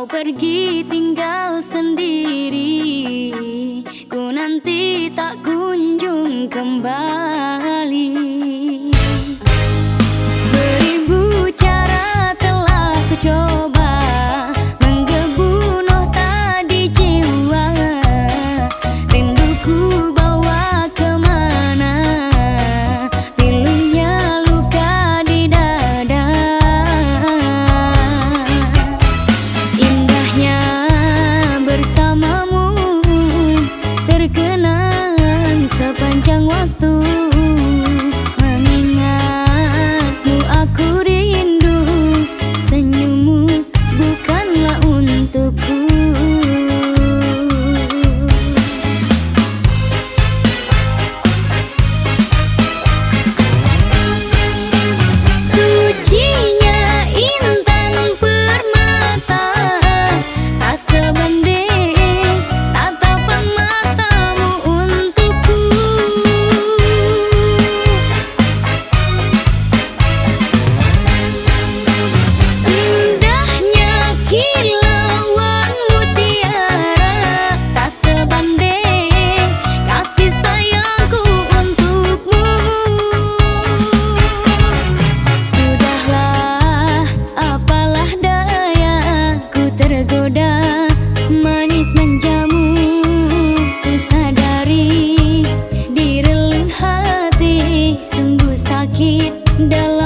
Kau pergi tinggal sendiri. Ku nanti tak kunjung kembali dalam